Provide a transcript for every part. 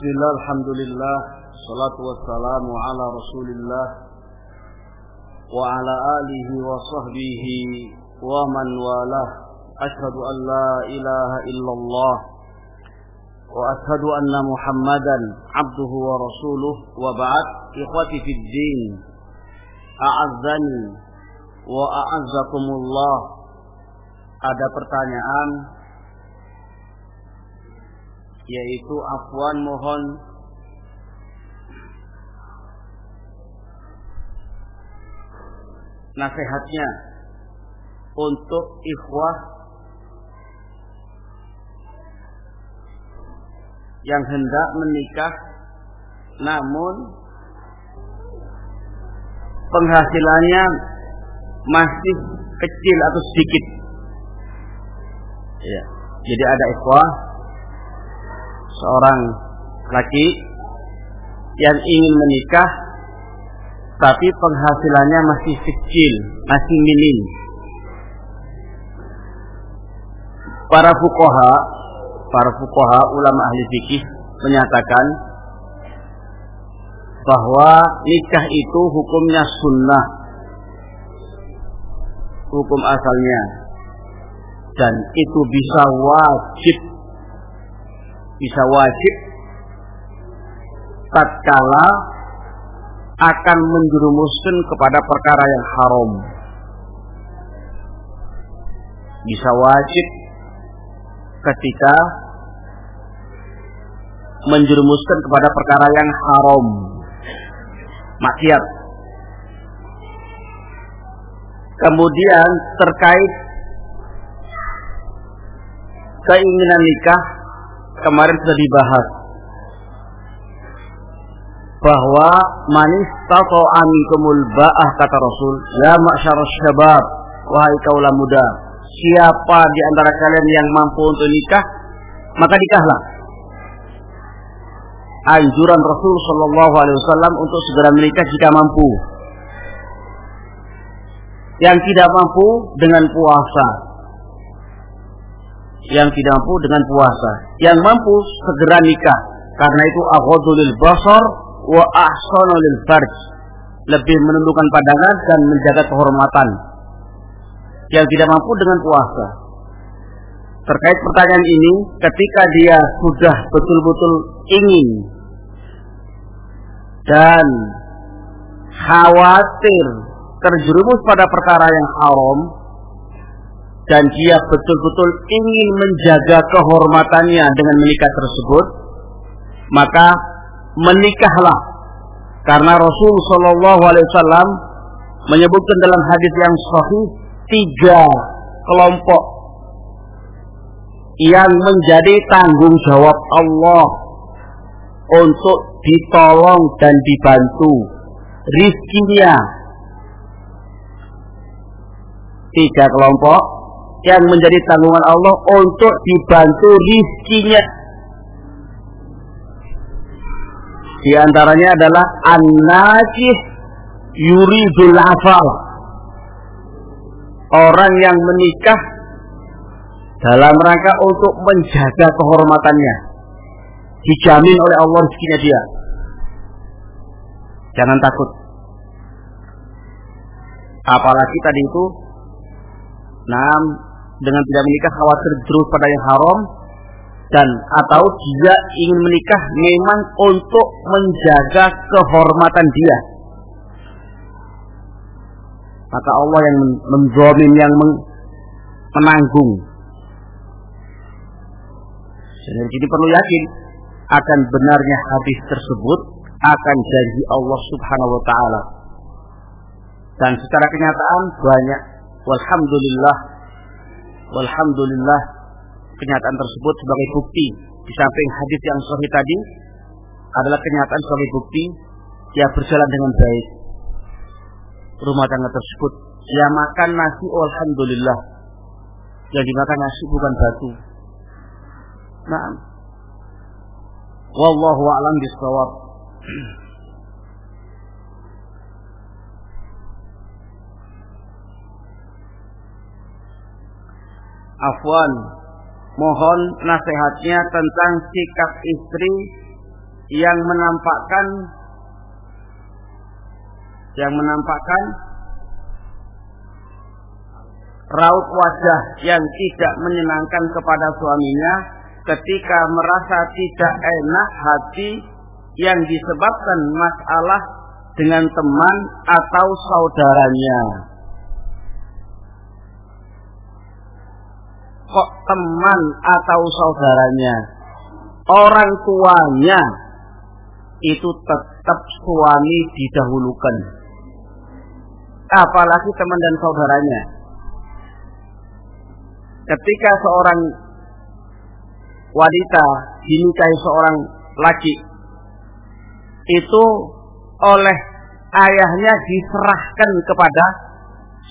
Bismillah, Alhamdulillah Salatu wassalamu ala rasulillah Wa ala alihi wa sahbihi Wa man walah Ashadu an la ilaha illallah Wa ashadu anna muhammadan Abduhu wa rasuluh Wa ba'd. Ikhwati fid din A'azzani Wa a'azzakumullah. Ada pertanyaan yaitu afwan mohon nasihatnya untuk ikhwah yang hendak menikah namun penghasilannya masih kecil atau sedikit. Ya. Jadi ada ikhwah seorang laki yang ingin menikah tapi penghasilannya masih kecil, masih minim. Para fukoha, para fukoha ulama ahli fikih menyatakan bahwa nikah itu hukumnya sunnah, hukum asalnya, dan itu bisa wajib bisa wajib tatkala akan menjerumuskan kepada perkara yang haram. Bisa wajib ketika menjerumuskan kepada perkara yang haram. Maksiat. Kemudian terkait keinginan nikah kemarin sudah dibahas. Bahwa manis tato amikumul ba'ah kata Rasul ya masyarakat syabab wahai kaulah muda siapa di antara kalian yang mampu untuk nikah maka nikahlah. Anjuran Rasul Shallallahu Alaihi Wasallam untuk segera menikah jika mampu. Yang tidak mampu dengan puasa yang tidak mampu dengan puasa. Yang mampu segera nikah. Karena itu aghadulil basar wa ahsanul farj. Lebih menundukkan pandangan dan menjaga kehormatan. Yang tidak mampu dengan puasa. Terkait pertanyaan ini, ketika dia sudah betul-betul ingin dan khawatir terjerumus pada perkara yang haram, dan dia betul-betul ingin menjaga kehormatannya dengan menikah tersebut, maka menikahlah. Karena Rasul Shallallahu Alaihi Wasallam menyebutkan dalam hadis yang sahih tiga kelompok yang menjadi tanggung jawab Allah untuk ditolong dan dibantu rizkinya tiga kelompok yang menjadi tanggungan Allah untuk dibantu rizkinya. Di antaranya adalah an-najih yuridul afal. Orang yang menikah dalam rangka untuk menjaga kehormatannya. Dijamin oleh Allah rezekinya dia. Jangan takut. Apalagi tadi itu Nah, dengan tidak menikah khawatir terus pada yang haram dan atau dia ingin menikah memang untuk menjaga kehormatan dia. Maka Allah yang menjamin yang menanggung. Jadi perlu yakin akan benarnya hadis tersebut akan janji Allah Subhanahu wa taala. Dan secara kenyataan banyak walhamdulillah walhamdulillah kenyataan tersebut sebagai bukti. Di samping hadis yang sahih tadi adalah kenyataan sebagai bukti dia berjalan dengan baik. Rumah tangga tersebut dia makan nasi alhamdulillah yang dimakan nasi bukan batu. Nah wallahu a'lam bishawab Afwan, mohon nasihatnya tentang sikap istri yang menampakkan yang menampakkan raut wajah yang tidak menyenangkan kepada suaminya ketika merasa tidak enak hati yang disebabkan masalah dengan teman atau saudaranya. Kok teman atau saudaranya? Orang tuanya itu tetap suami didahulukan. Apalagi teman dan saudaranya. Ketika seorang wanita dinikahi seorang laki itu oleh ayahnya diserahkan kepada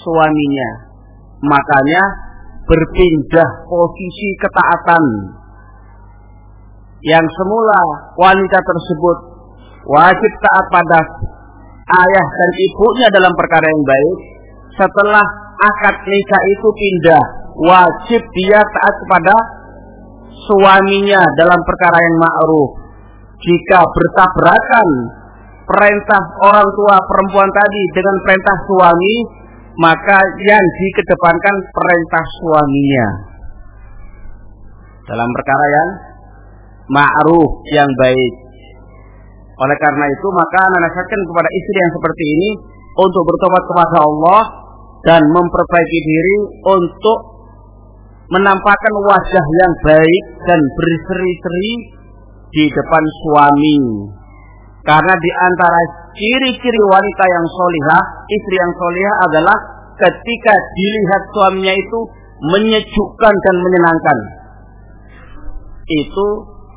suaminya. Makanya berpindah posisi ketaatan. Yang semula wanita tersebut wajib taat pada ayah dan ibunya dalam perkara yang baik. Setelah akad nikah itu pindah, wajib dia taat kepada suaminya dalam perkara yang ma'ruf. Jika bertabrakan perintah orang tua perempuan tadi dengan perintah suami, maka yang dikedepankan perintah suaminya. Dalam perkara yang ma'ruf yang baik. Oleh karena itu maka nasihatkan kepada istri yang seperti ini untuk bertobat kepada Allah dan memperbaiki diri untuk menampakkan wajah yang baik dan berseri-seri di depan suami. Karena di antara ciri-ciri wanita yang solihah, istri yang solihah adalah ketika dilihat suaminya itu menyejukkan dan menyenangkan. Itu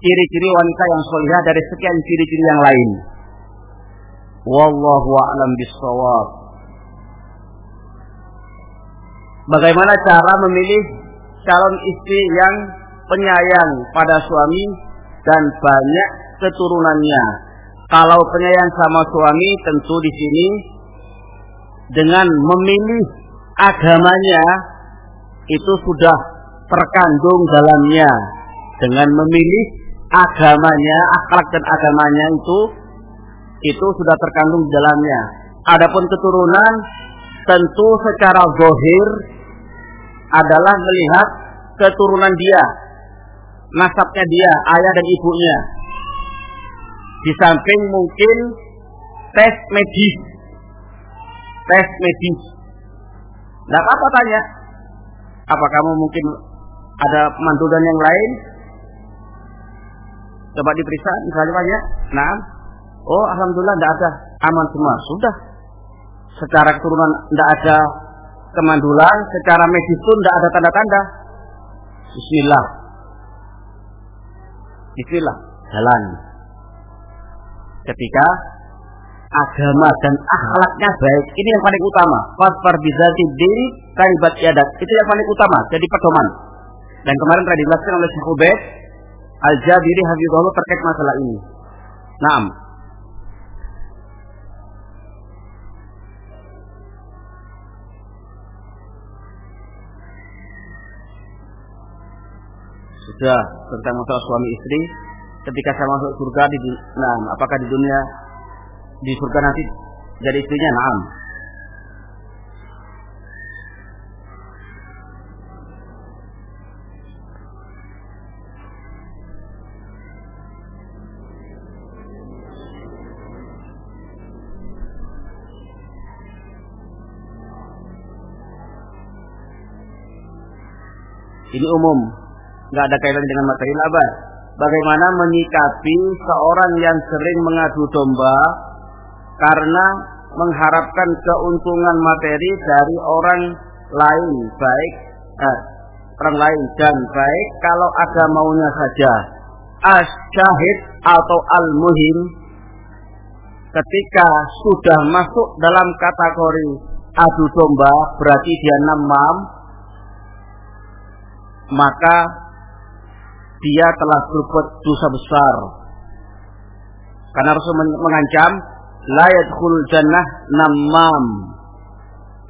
ciri-ciri wanita yang solihah dari sekian ciri-ciri yang lain. Wallahu a'lam bishawab. Bagaimana cara memilih calon istri yang penyayang pada suami dan banyak keturunannya. Kalau penyayang sama suami tentu di sini dengan memilih agamanya itu sudah terkandung dalamnya. Dengan memilih agamanya, akhlak dan agamanya itu itu sudah terkandung dalamnya. Adapun keturunan tentu secara zahir adalah melihat keturunan dia, nasabnya dia, ayah dan ibunya. Di samping mungkin tes medis, tes medis. Tidak apa-apa tanya, apa kamu mungkin ada mantudan yang lain? Coba diperiksa, misalnya banyak. Nah, oh alhamdulillah tidak ada, aman semua. Sudah. Secara keturunan tidak ada kemandulan, secara medis pun tidak ada tanda-tanda. Bismillah. Bismillah, jalan. Ketika agama dan akhlaknya baik, ini yang paling utama. Fasfar bizati diri kaibat yadat. Itu yang paling utama, jadi pedoman. Dan kemarin telah dijelaskan oleh Syekh Ubaid Al-Jabiri Hafizullah terkait masalah ini. Naam. Sudah tentang masalah suami istri ketika saya masuk surga di nah, apakah di dunia di surga nanti jadi istrinya? Naam. Ini umum nggak ada kaitan dengan materi laba. Bagaimana menyikapi seorang yang sering mengadu domba karena mengharapkan keuntungan materi dari orang lain baik eh, orang lain dan baik kalau ada maunya saja. Asyahid atau al-muhim ketika sudah masuk dalam kategori adu domba berarti dia namam maka dia telah berbuat dosa besar. Karena Rasul mengancam la yadkhul jannah namam.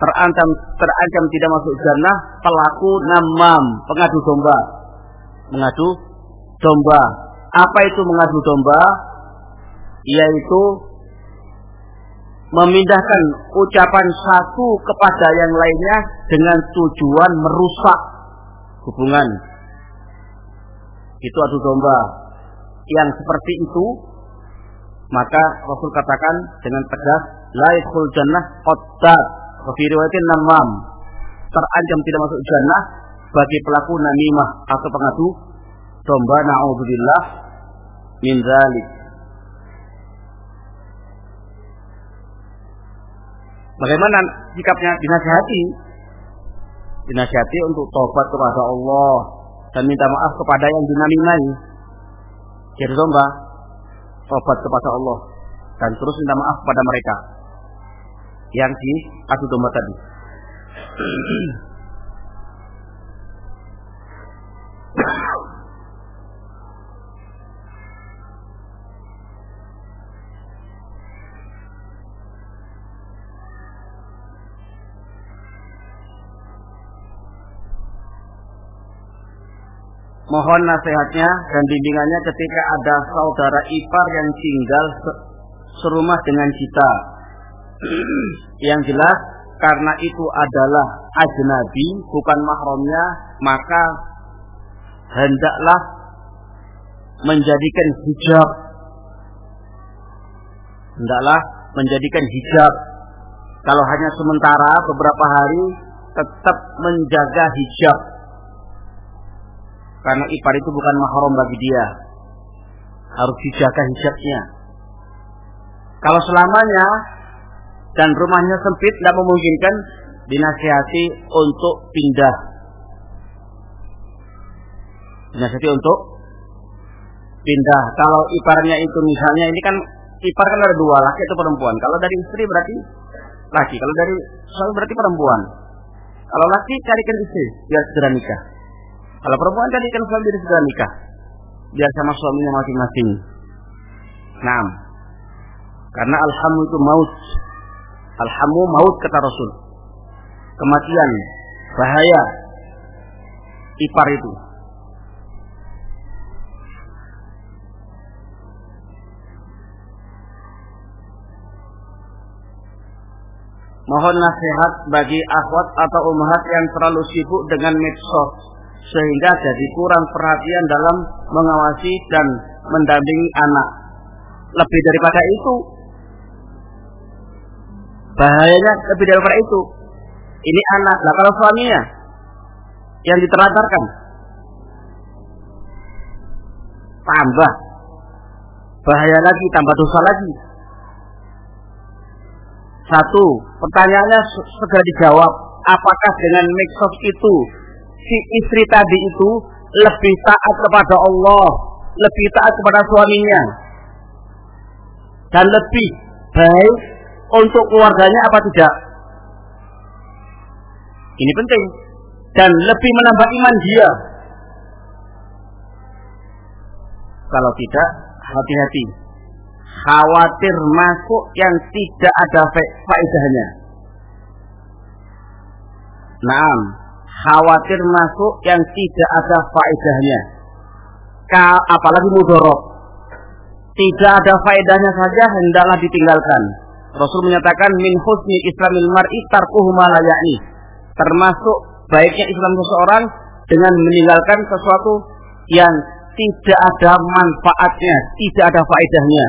Terancam terancam tidak masuk jannah pelaku namam, pengadu domba. Mengadu domba. Apa itu mengadu domba? yaitu memindahkan ucapan satu kepada yang lainnya dengan tujuan merusak hubungan. Itu adu domba. Yang seperti itu maka Rasul katakan dengan tegas la yadkhul jannah qattat fi riwayatin namam. Terancam tidak masuk jannah bagi pelaku namimah atau pengadu domba naudzubillah min dzalik Bagaimana sikapnya? Dinasihati? Dinasihati untuk tobat kepada Allah dan minta maaf kepada yang dinamimai. Jadi domba, tobat kepada Allah dan terus minta maaf kepada mereka yang di adu domba tadi. Mohon nasihatnya dan bimbingannya ketika ada saudara ipar yang tinggal serumah dengan kita. yang jelas karena itu adalah ajnabi bukan mahramnya maka hendaklah menjadikan hijab. Hendaklah menjadikan hijab. Kalau hanya sementara beberapa hari tetap menjaga hijab karena ipar itu bukan mahram bagi dia. Harus dijaga hijabnya. Kalau selamanya dan rumahnya sempit tidak memungkinkan dinasihati untuk pindah. Dinasihati untuk pindah. Kalau iparnya itu misalnya ini kan ipar kan ada dua laki atau perempuan. Kalau dari istri berarti laki. Kalau dari suami berarti perempuan. Kalau laki carikan istri biar segera nikah. Kalau perempuan tadi kan suami jadi sudah nikah. Biar sama suaminya masing-masing. Nah, karena alhamu itu maut. Alhamu maut kata Rasul. Kematian, bahaya, ipar itu. Mohon nasihat bagi akhwat atau umat yang terlalu sibuk dengan medsos sehingga jadi kurang perhatian dalam mengawasi dan mendampingi anak. Lebih daripada itu, bahayanya lebih daripada itu. Ini anak, lah kalau suaminya yang diterlantarkan, tambah bahaya lagi, tambah dosa lagi. Satu, pertanyaannya segera dijawab. Apakah dengan mix itu si istri tadi itu lebih taat kepada Allah, lebih taat kepada suaminya, dan lebih baik untuk keluarganya apa tidak? Ini penting dan lebih menambah iman dia. Kalau tidak, hati-hati. Khawatir masuk yang tidak ada faedahnya. Nah, khawatir masuk yang tidak ada faedahnya. Apalagi mudorok. Tidak ada faedahnya saja hendaklah ditinggalkan. Rasul menyatakan min husni islamil mar'i tarkuhu. Termasuk baiknya Islam seseorang dengan meninggalkan sesuatu yang tidak ada manfaatnya, tidak ada faedahnya.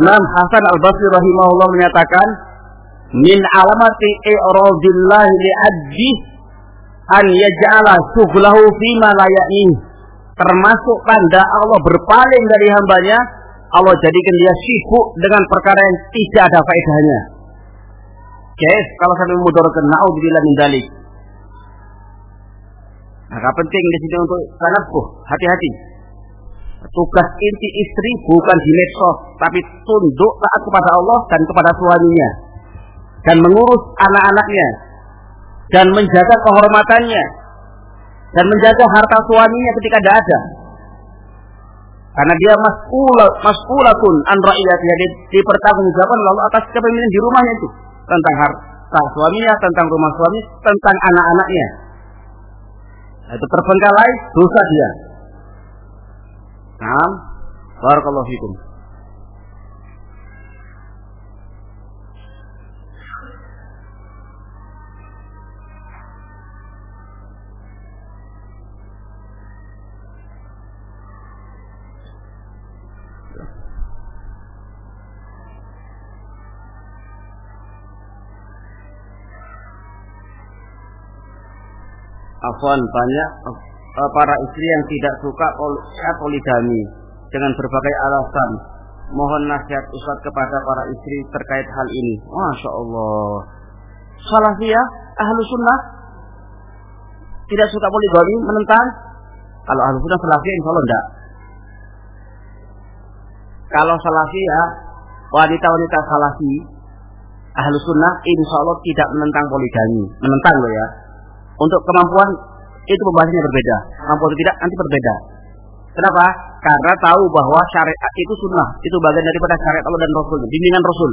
Imam Hasan Al-Basri rahimahullah menyatakan, min alamati i'radillah li'abdi an yaj'ala syughlahu fima la termasuk tanda Allah berpaling dari hambanya Allah jadikan dia sibuk dengan perkara yang tidak ada faedahnya Guys, kalau sampai mudorkan naudzubillah min dalik. Maka penting di sini untuk tanabuh, hati-hati. Tugas inti istri bukan di medsos, tapi tunduk taat kepada Allah dan kepada suaminya dan mengurus anak-anaknya dan menjaga kehormatannya dan menjaga harta suaminya ketika tidak ada. Karena dia mas'ula mas'ulatun an ra'iyatiha di, dipertanggungjawabkan lalu atas kepemilikan di rumahnya itu tentang harta suaminya, tentang rumah suami, tentang anak-anaknya. Itu terbengkalai dosa dia. Nah, Barakallahu fikum. Afwan banyak uh, para istri yang tidak suka poligami dengan berbagai alasan. Mohon nasihat Ustaz kepada para istri terkait hal ini. Masya Allah. Salafiyah, ahlu sunnah tidak suka poligami, menentang. Kalau ahlu sunnah salafiyah insya Allah enggak. Kalau salafiyah, wanita-wanita salafi, ahlu sunnah insya Allah tidak menentang poligami. Menentang loh ya untuk kemampuan itu pembahasannya berbeda. Mampu tidak nanti berbeda. Kenapa? Karena tahu bahwa syariat itu sunnah, itu bagian daripada syariat Allah dan Rasul, bimbingan Rasul.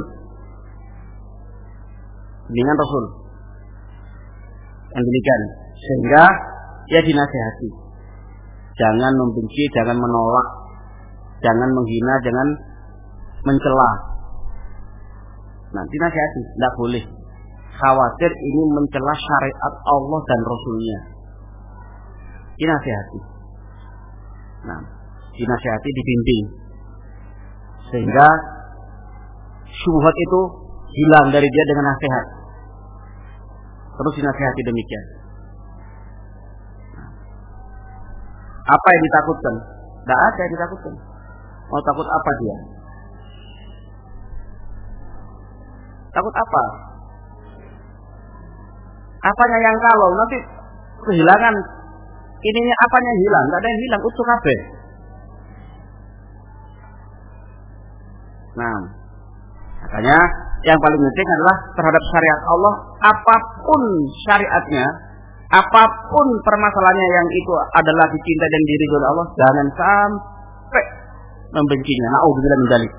Bimbingan Rasul. Yang demikian. Sehingga ya dinasehati. Jangan membenci, jangan menolak, jangan menghina, jangan mencela. Nah, dinasehati, tidak boleh khawatir ini mencela syariat Allah dan Rasulnya. Dinasihati. Nah, dinasihati dibimbing. Sehingga syubhat itu hilang dari dia dengan nasihat. Terus dinasihati demikian. Apa yang ditakutkan? Tidak ada yang ditakutkan. Mau takut apa dia? Takut apa? Apanya yang kalau nanti kehilangan ininya apanya yang hilang? Tidak ada yang hilang, utuh kabeh. Nah, makanya yang paling penting adalah terhadap syariat Allah, apa pun syariatnya, apa pun permasalahannya yang itu adalah dicinta dan diri oleh Allah, jangan sampai membencinya. Nauzubillah min dzalik.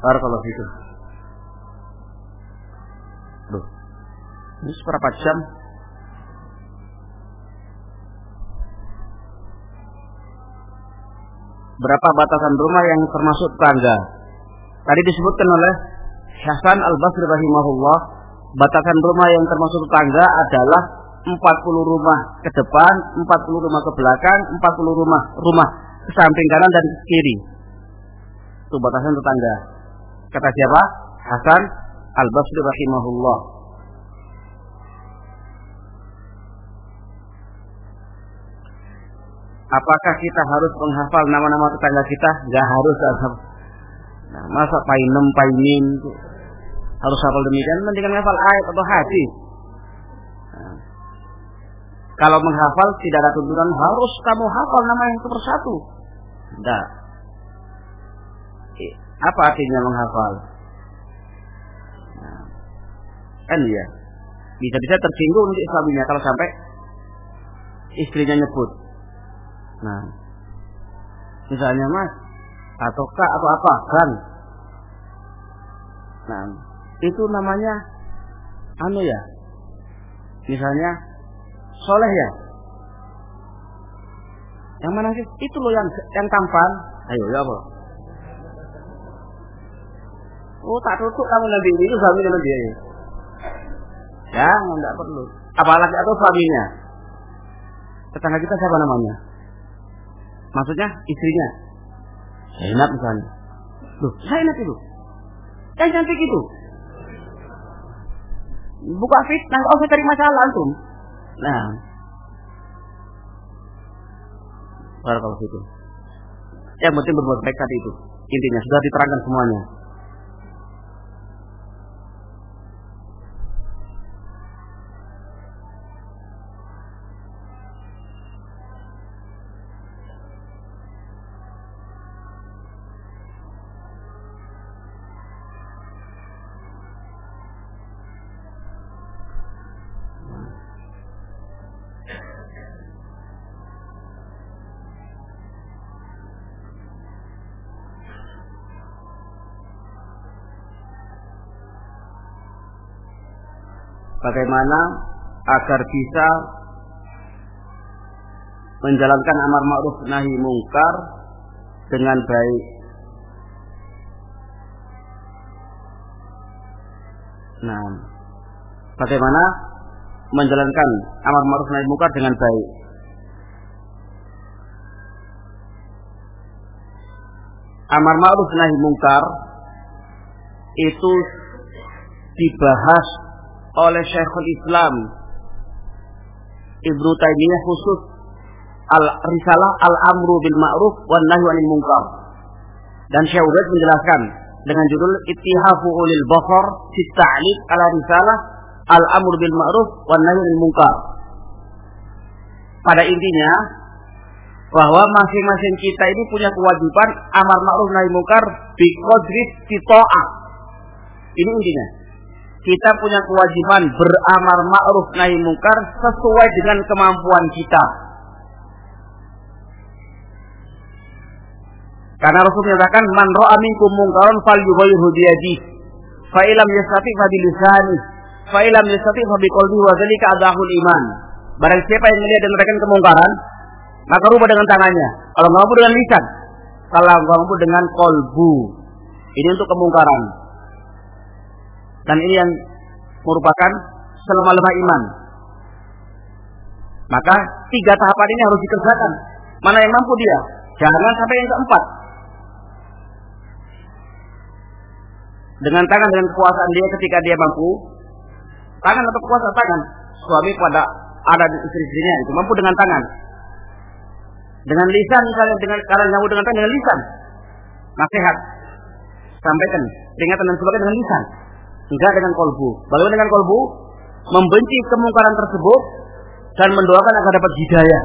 Barakallahu fikum. Ini seberapa jam? Berapa batasan rumah yang termasuk tangga? Tadi disebutkan oleh Hasan Al-Basri rahimahullah, batasan rumah yang termasuk tangga adalah 40 rumah ke depan, 40 rumah ke belakang, 40 rumah rumah ke samping kanan dan kiri. Itu batasan tetangga. Kata siapa? Hasan Al-Basri rahimahullah. Apakah kita harus menghafal nama-nama tetangga kita? Gak harus. Nah, masa painem, painin harus hafal demikian? Mendingan hafal ayat atau hadis. Nah, kalau menghafal tidak ada tuntutan harus kamu hafal nama yang persatu. Tidak. Apa artinya menghafal? Nah, kan ya. Bisa-bisa tersinggung untuk islaminya kalau sampai istrinya nyebut Nah, misalnya mas atau kak atau apa kan? Nah, itu namanya anu ya. Misalnya soleh ya. Yang mana sih? Itu loh yang yang tampan. Ayo ya apa? Oh tak tutup kamu nanti itu suami dengan dia. Ya, enggak perlu. Apalagi atau suaminya. Tetangga kita siapa namanya? Maksudnya istrinya. Zainab misalnya. Loh, Zainab itu. Yang cantik itu. Buka fitnah, oh cari masalah antum. Nah. kalau itu. Yang penting berbuat baik tadi itu. Intinya sudah diterangkan semuanya. Bagaimana agar bisa menjalankan amar ma'ruf nahi mungkar dengan baik. Nah, bagaimana menjalankan amar ma'ruf nahi mungkar dengan baik? Amar ma'ruf nahi mungkar itu dibahas oleh Syekhul Islam Ibnu Taimiyah khusus al risalah al amru bil ma'ruf wan nahyu anil munkar. Dan Syekh Ubaid menjelaskan dengan judul Ittihafu ulil basar fi ta'liq ala risalah al amru bil ma'ruf wan nahyu anil munkar. Pada intinya bahwa masing-masing kita ini punya kewajiban amar ma'ruf nahi munkar bi qadri Ini intinya kita punya kewajiban beramar ma'ruf nahi mungkar sesuai dengan kemampuan kita. Karena Rasul menyatakan man ra'a minkum mungkaran falyughayyirhu bi yadihi fa illam yastati fa bilisani fa illam yastati fa biqalbihi wa dzalika adahul iman. Barang siapa yang melihat dan merasakan kemungkaran, maka rubah dengan tangannya. Kalau mampu dengan lisan, kalau mampu dengan kolbu. Ini untuk kemungkaran. Dan ini yang merupakan selemah-lemah iman. Maka tiga tahapan ini harus dikerjakan. Mana yang mampu dia? Jangan sampai yang keempat. Dengan tangan dengan kekuasaan dia ketika dia mampu, tangan atau kuasa tangan, suami pada ada di istri-istrinya itu mampu dengan tangan. Dengan lisan misalnya dengan kalau mampu dengan tangan dengan lisan. Nasihat. Sampaikan peringatan dan sebagainya dengan lisan. Enggak dengan kolbu. Bagaimana dengan kolbu? Membenci kemungkaran tersebut dan mendoakan agar dapat hidayah.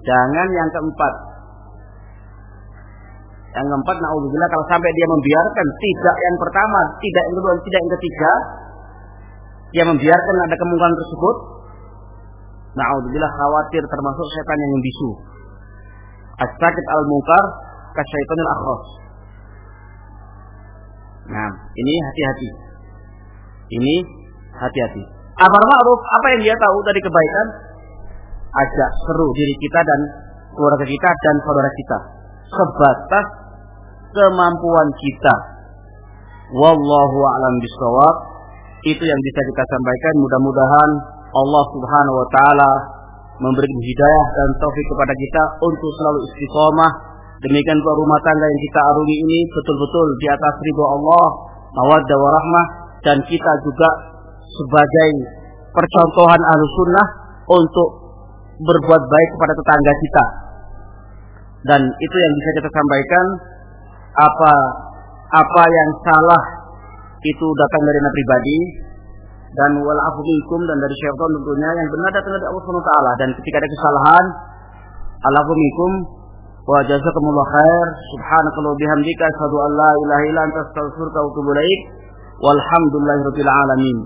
Jangan yang keempat. Yang keempat, naudzubillah kalau sampai dia membiarkan tidak yang pertama, tidak yang kedua, tidak yang ketiga, dia membiarkan ada kemungkaran tersebut, naudzubillah khawatir termasuk setan yang membisu. As-sakit al-munkar kasyaitonil akhras. Nah, ini hati-hati. Ini hati-hati. Amar ma'ruf, apa yang dia tahu dari kebaikan, ajak seru diri kita dan keluarga kita dan saudara kita. Sebatas kemampuan kita. Wallahu a'lam bishawab. Itu yang bisa kita sampaikan. Mudah-mudahan Allah Subhanahu wa taala memberi hidayah dan taufik kepada kita untuk selalu istiqomah Demikian pula rumah tangga yang kita arungi ini betul-betul di atas ridho Allah, mawaddah warahmah dan kita juga sebagai percontohan ahlu sunnah untuk berbuat baik kepada tetangga kita. Dan itu yang bisa kita sampaikan apa apa yang salah itu datang dari Nabi pribadi dan wal dan dari syaitan tentunya yang benar datang dari Allah Subhanahu taala dan ketika ada kesalahan alafu wa jazakumullah khair. Subhanakallah bihamdika. Asyhadu an la ilaha illa anta astaghfiruka wa atubu ilaik. Walhamdulillahirabbil alamin